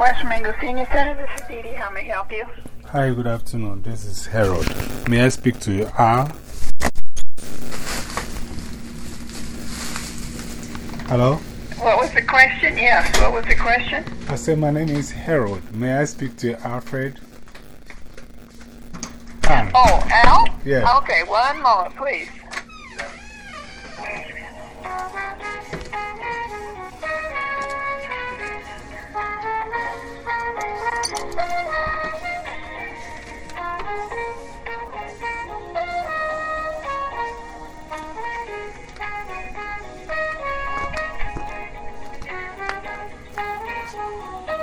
West Mingo Senior Center, this is Dee Dee. How may I help you? Hi, good afternoon. This is Harold. May I speak to you? Ah? Hello? What was the question? Yes, what was the question? I said, My name is Harold. May I speak to Alfred? Ah. Oh, Al? Yeah. Okay, one moment, please. Bye.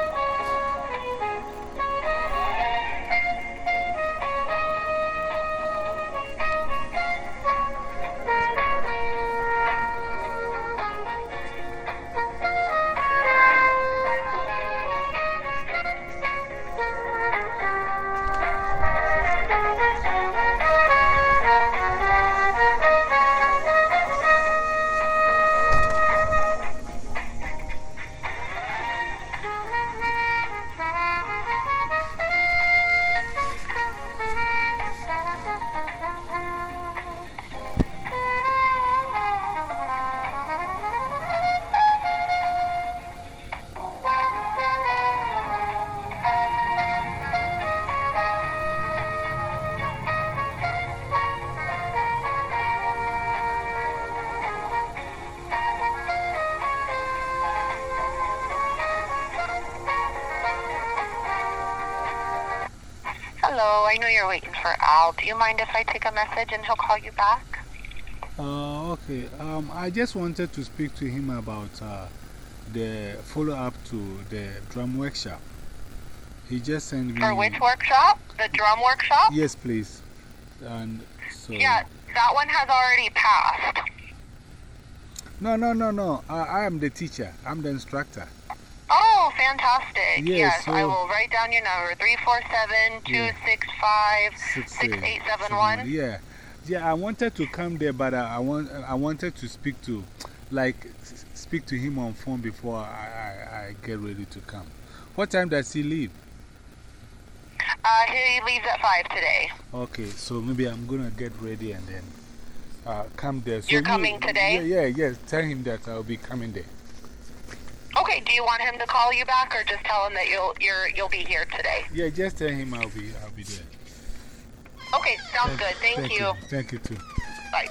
Hello, I know you're waiting for Al. Do you mind if I take a message and he'll call you back? Uh, okay. Um, I just wanted to speak to him about uh, the follow up to the drum workshop. He just sent me. For which workshop? The drum workshop? Yes, please. And so. Yeah, that one has already passed. No, no, no, no. I, I am the teacher, I'm the instructor. Fantastic. Yes, Yes, I will write down your number 347 265 uh, 6871. Yeah. Yeah, I wanted to come there, but I, I, want, I wanted to speak to, like, speak to him on phone before I, I, I get ready to come. What time does he leave? Uh, he leaves at 5 today. Okay, so maybe I'm going to get ready and then uh, come there. So You're you- coming today? Yeah, yeah, yes. Tell him that I'll be coming there. Okay, do you want him to call you back or just tell him that you'll, you're, you'll be here today? Yeah, just tell him I'll be, I'll be there. Okay, sounds good. Thank, Thank you. Thank you too. Bye.